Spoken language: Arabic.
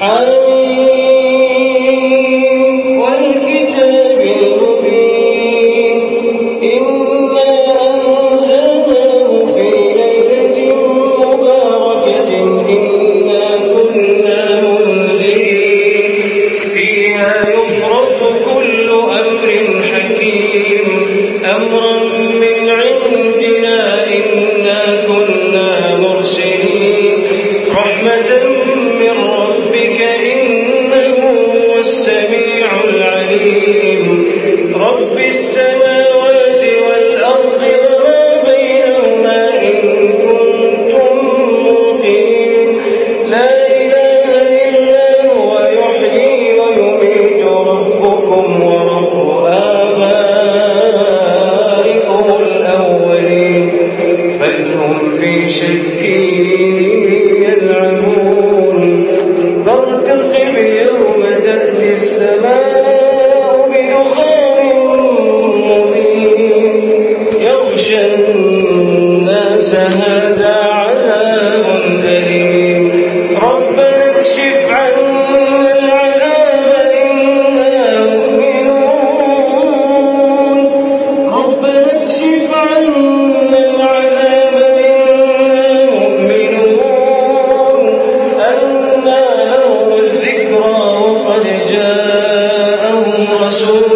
حميد بل هم في شك يلعبون. فارتقب يوم تأتي السماء بدخان مبين. يغشى رسول